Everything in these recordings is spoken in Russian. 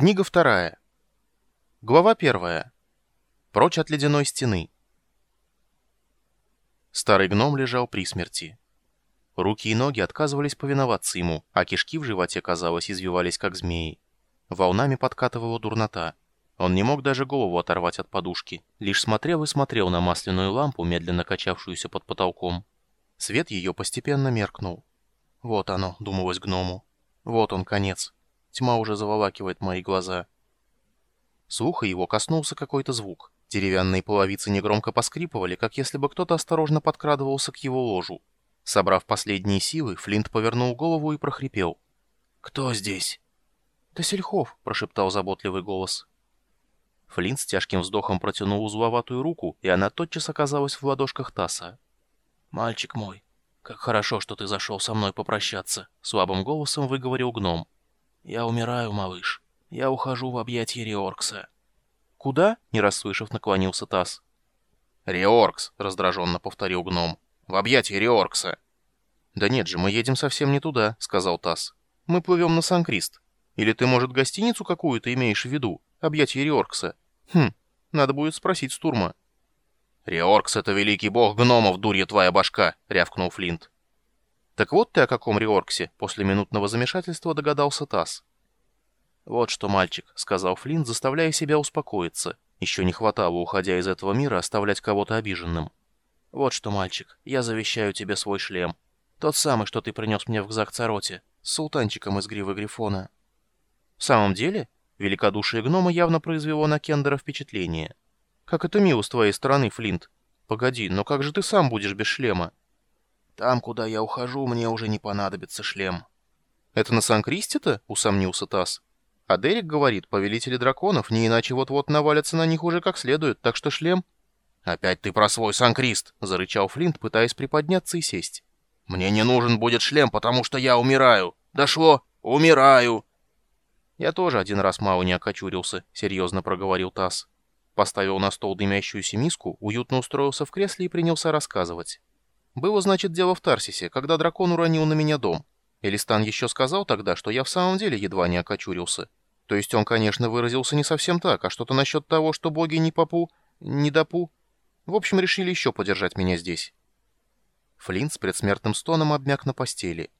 Книга вторая. Глава первая. Прочь от ледяной стены. Старый гном лежал при смерти. Руки и ноги отказывались повиноваться ему, а кишки в животе, казалось, извивались как змеи. Волнами подкатывала дурнота. Он не мог даже голову оторвать от подушки, лишь смотрел и смотрел на масляную лампу, медленно качавшуюся под потолком. Свет ее постепенно меркнул. «Вот оно», — думалось гному. «Вот он, конец. Тьма уже заволакивает мои глаза». Слуха его коснулся какой-то звук. Деревянные половицы негромко поскрипывали, как если бы кто-то осторожно подкрадывался к его ложу. Собрав последние силы, Флинт повернул голову и прохрипел. «Кто здесь?» «Тасельхов», — прошептал заботливый голос. Флинт с тяжким вздохом протянул узловатую руку, и она тотчас оказалась в ладошках Таса. «Мальчик мой, как хорошо, что ты зашел со мной попрощаться», — слабым голосом выговорил гном. «Я умираю, малыш. Я ухожу в объятия Риоркса». «Куда?» — не расслышав, наклонился Тасс. «Риоркс», — раздраженно повторил гном. «В объятия Риоркса». «Да нет же, мы едем совсем не туда», — сказал Тасс. «Мы плывем на Сан-Крист. Или ты, может, гостиницу какую-то имеешь в виду? Объятия Риоркса?» Хм, надо будет спросить Стурма. «Риоркс — это великий бог гномов, дурья твоя башка!» — рявкнул Флинт. «Так вот ты о каком Риорксе?» — после минутного замешательства догадался Тасс. «Вот что, мальчик», — сказал Флинт, заставляя себя успокоиться. Еще не хватало, уходя из этого мира, оставлять кого-то обиженным. «Вот что, мальчик, я завещаю тебе свой шлем. Тот самый, что ты принес мне в Гзак-Цароте, с султанчиком из гривы Грифона». «В самом деле?» Великодушие гнома явно произвело на Кендера впечатление. «Как это мило с твоей стороны, Флинт. Погоди, но как же ты сам будешь без шлема?» «Там, куда я ухожу, мне уже не понадобится шлем». «Это на Сан-Кристи-то?» — усомнился Тасс. «А Дерек говорит, повелители драконов не иначе вот-вот навалятся на них уже как следует, так что шлем...» «Опять ты про свой Сан-Крист!» — зарычал Флинт, пытаясь приподняться и сесть. «Мне не нужен будет шлем, потому что я умираю. Дошло? Умираю!» «Я тоже один раз мало не окочурился», — серьезно проговорил Тасс. Поставил на стол дымящуюся миску, уютно устроился в кресле и принялся рассказывать. «Было, значит, дело в Тарсисе, когда дракон уронил на меня дом. Элистан еще сказал тогда, что я в самом деле едва не окочурился. То есть он, конечно, выразился не совсем так, а что-то насчет того, что боги не попу, не допу. В общем, решили еще подержать меня здесь». Флинт с предсмертным стоном обмяк на постели.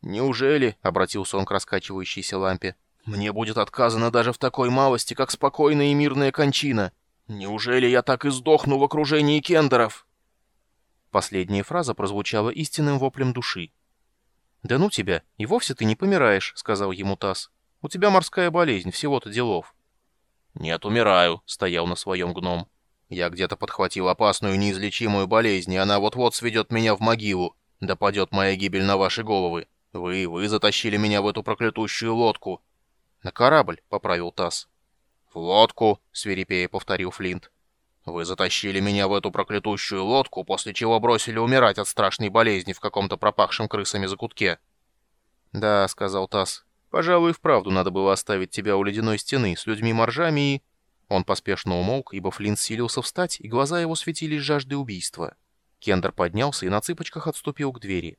«Неужели?» — обратился он к раскачивающейся лампе. Мне будет отказано даже в такой малости, как спокойная и мирная кончина. Неужели я так и сдохну в окружении кендеров?» Последняя фраза прозвучала истинным воплем души. «Да ну тебя, и вовсе ты не помираешь», — сказал ему Тасс. «У тебя морская болезнь, всего-то делов». «Нет, умираю», — стоял на своем гном. «Я где-то подхватил опасную неизлечимую болезнь, и она вот-вот сведет меня в могилу. Да падет моя гибель на ваши головы. Вы, вы затащили меня в эту проклятущую лодку. «На корабль», — поправил Тасс. «В лодку», — свирепея повторил Флинт. «Вы затащили меня в эту проклятущую лодку, после чего бросили умирать от страшной болезни в каком-то пропахшем крысами закутке». «Да», — сказал Тасс. «Пожалуй, вправду надо было оставить тебя у ледяной стены с людьми-моржами и...» Он поспешно умолк, ибо Флинт силился встать, и глаза его светились жаждой убийства. Кендер поднялся и на цыпочках отступил к двери.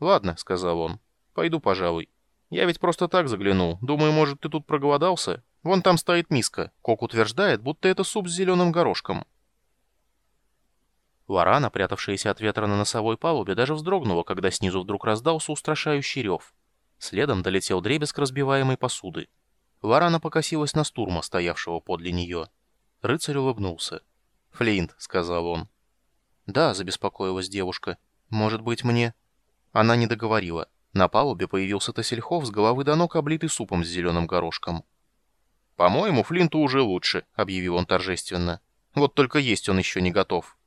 «Ладно», — сказал он, — «пойду, пожалуй». Я ведь просто так заглянул. Думаю, может, ты тут проголодался? Вон там стоит миска. Кок утверждает, будто это суп с зеленым горошком. Лорана, прятавшаяся от ветра на носовой палубе, даже вздрогнула, когда снизу вдруг раздался устрашающий рев. Следом долетел дребезг разбиваемой посуды. Лорана покосилась на стурма, стоявшего подле нее. Рыцарь улыбнулся. «Флинт», — сказал он. «Да», — забеспокоилась девушка. «Может быть, мне...» Она не договорила. На палубе появился Тасельхов с головы до ног, облитый супом с зеленым горошком. «По-моему, Флинту уже лучше», — объявил он торжественно. «Вот только есть он еще не готов».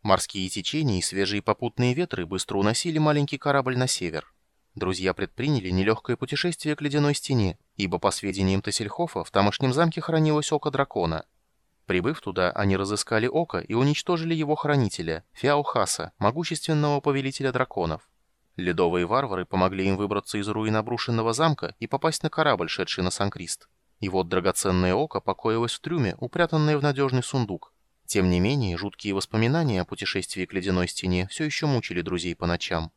Морские течения и свежие попутные ветры быстро уносили маленький корабль на север. Друзья предприняли нелегкое путешествие к ледяной стене, ибо, по сведениям Тасельхофа, в тамошнем замке хранилось око дракона. Прибыв туда, они разыскали Око и уничтожили его хранителя, Фиаухаса, могущественного повелителя драконов. Ледовые варвары помогли им выбраться из руин обрушенного замка и попасть на корабль, шедший на Санкрист. И вот драгоценное око покоилось в трюме, упрятанное в надежный сундук. Тем не менее, жуткие воспоминания о путешествии к ледяной стене все еще мучили друзей по ночам.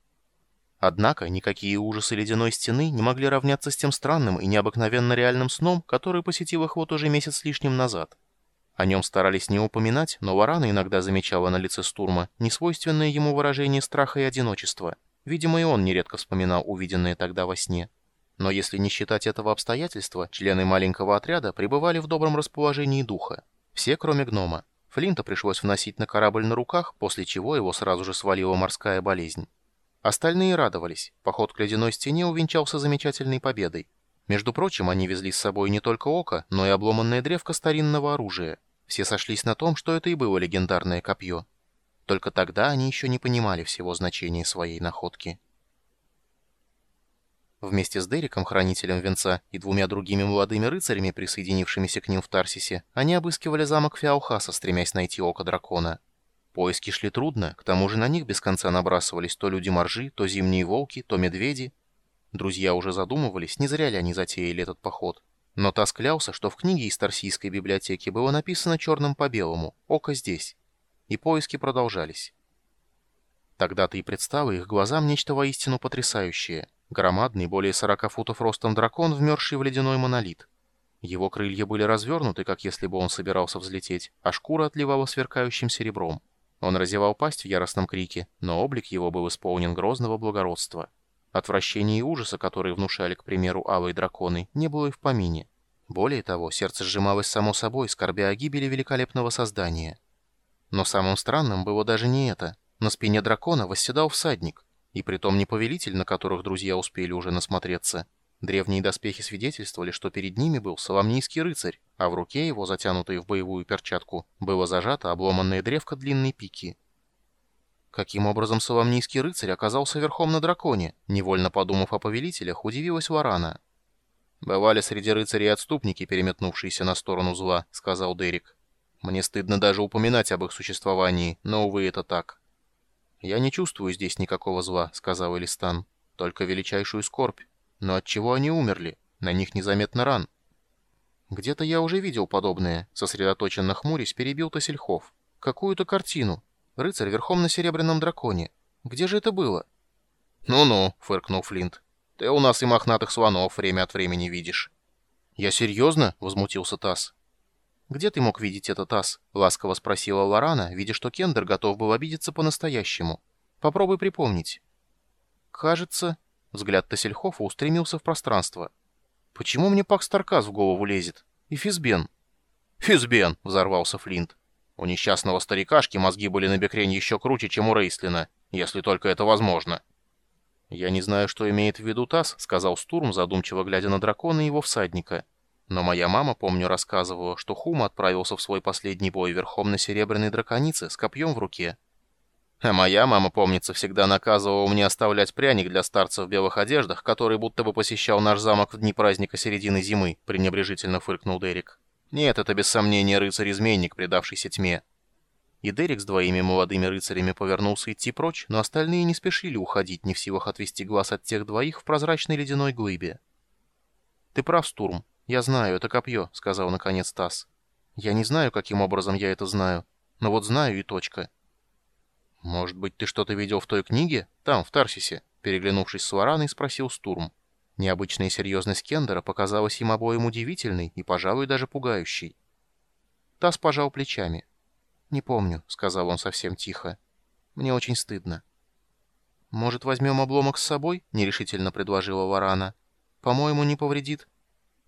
Однако никакие ужасы ледяной стены не могли равняться с тем странным и необыкновенно реальным сном, который посетил их вот уже месяц с лишним назад. О нем старались не упоминать, но Варана иногда замечала на лице Стурма несвойственное ему выражение страха и одиночества. Видимо, и он нередко вспоминал увиденное тогда во сне. Но если не считать этого обстоятельства, члены маленького отряда пребывали в добром расположении духа. Все, кроме гнома. Флинта пришлось вносить на корабль на руках, после чего его сразу же свалила морская болезнь. Остальные радовались. Поход к ледяной стене увенчался замечательной победой. Между прочим, они везли с собой не только око, но и обломанное древко старинного оружия. Все сошлись на том, что это и было легендарное копье. Только тогда они еще не понимали всего значения своей находки. Вместе с Дериком, хранителем венца, и двумя другими молодыми рыцарями, присоединившимися к ним в Тарсисе, они обыскивали замок Фиаухаса, стремясь найти око дракона. Поиски шли трудно, к тому же на них без конца набрасывались то люди-моржи, то зимние волки, то медведи. Друзья уже задумывались, не зря ли они затеяли этот поход. Но Тасс клялся, что в книге из Тарсийской библиотеки было написано черным по белому «Око здесь». И поиски продолжались. Тогда-то и предстало их глазам нечто воистину потрясающее. Громадный, более 40 футов ростом дракон, вмерзший в ледяной монолит. Его крылья были развернуты, как если бы он собирался взлететь, а шкура отливала сверкающим серебром. Он разевал пасть в яростном крике, но облик его был исполнен грозного благородства. Отвращения и ужаса, которые внушали, к примеру, алые драконы, не было и в помине. Более того, сердце сжималось само собой, скорбя о гибели великолепного создания. Но самым странным было даже не это. На спине дракона восседал всадник, и притом не повелитель, на которых друзья успели уже насмотреться, Древние доспехи свидетельствовали, что перед ними был соломнийский рыцарь, а в руке его, затянутой в боевую перчатку, было зажато обломанное древко длинной пики. Каким образом соломнийский рыцарь оказался верхом на драконе? Невольно подумав о повелителях, удивилась Варана. «Бывали среди рыцарей отступники, переметнувшиеся на сторону зла», — сказал Дерек. «Мне стыдно даже упоминать об их существовании, но, увы, это так». «Я не чувствую здесь никакого зла», — сказал Элистан. «Только величайшую скорбь. Но от чего они умерли? На них незаметно ран. Где-то я уже видел подобное, сосредоточенно хмурясь, перебил Тосельхов. Какую-то картину. Рыцарь верхом на серебряном драконе. Где же это было? Ну-ну, фыркнул Флинт. Ты у нас и мохнатых слонов время от времени видишь. Я серьезно? Возмутился Тасс. «Где ты мог видеть этот ас?» — ласково спросила Лорана, видя, что Кендер готов был обидеться по-настоящему. «Попробуй припомнить». «Кажется...» Взгляд Тассельхофа устремился в пространство. «Почему мне Пак Старкас в голову лезет? И Физбен?» «Физбен!» — взорвался Флинт. «У несчастного старикашки мозги были на бекрень еще круче, чем у Рейслина, если только это возможно». «Я не знаю, что имеет в виду Тасс», — сказал Стурм, задумчиво глядя на дракона и его всадника. «Но моя мама, помню, рассказывала, что Хума отправился в свой последний бой верхом на серебряной драконице с копьем в руке. А моя мама, помнится, всегда наказывала мне оставлять пряник для старца в белых одеждах, который будто бы посещал наш замок в дни праздника середины зимы, пренебрежительно фыркнул Дерек. Нет, это без сомнения рыцарь-изменник, предавшийся тьме. И Дерек с двоими молодыми рыцарями повернулся идти прочь, но остальные не спешили уходить, не в силах отвести глаз от тех двоих в прозрачной ледяной глыбе. «Ты прав, Стурм. Я знаю, это копье», — сказал наконец Тасс. «Я не знаю, каким образом я это знаю, но вот знаю и точка». «Может быть, ты что-то видел в той книге? Там, в Тарсисе?» Переглянувшись с Вараной, спросил Стурм. Необычная серьезность Кендера показалась им обоим удивительной и, пожалуй, даже пугающей. Тасс пожал плечами. «Не помню», — сказал он совсем тихо. «Мне очень стыдно». «Может, возьмем обломок с собой?» — нерешительно предложила Варана. «По-моему, не повредит».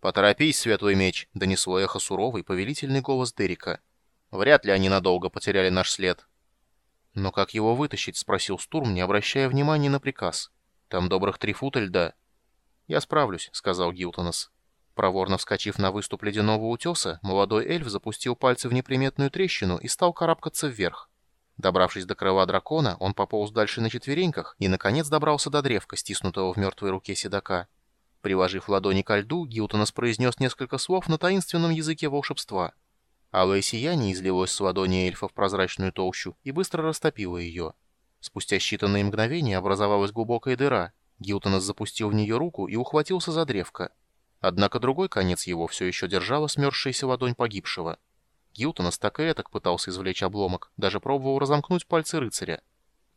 «Поторопись, светлый меч!» — донесло эхо суровый, повелительный голос Дерека. «Вряд ли они надолго потеряли наш след». «Но как его вытащить?» — спросил Стурм, не обращая внимания на приказ. «Там добрых три фута льда». «Я справлюсь», — сказал Гилтонос. Проворно вскочив на выступ ледяного утеса, молодой эльф запустил пальцы в неприметную трещину и стал карабкаться вверх. Добравшись до крыла дракона, он пополз дальше на четвереньках и, наконец, добрался до древка, стиснутого в мертвой руке седока. Приложив ладони ко льду, Гилтонос произнес несколько слов на таинственном языке волшебства — Алое сияние излилось с ладони эльфа в прозрачную толщу и быстро растопило ее. Спустя считанные мгновения образовалась глубокая дыра. Гилтонос запустил в нее руку и ухватился за древко. Однако другой конец его все еще держала смерзшаяся ладонь погибшего. Гилтонос так и этак пытался извлечь обломок, даже пробовал разомкнуть пальцы рыцаря.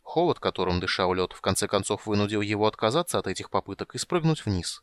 Холод, которым дышал лед, в конце концов вынудил его отказаться от этих попыток и спрыгнуть вниз.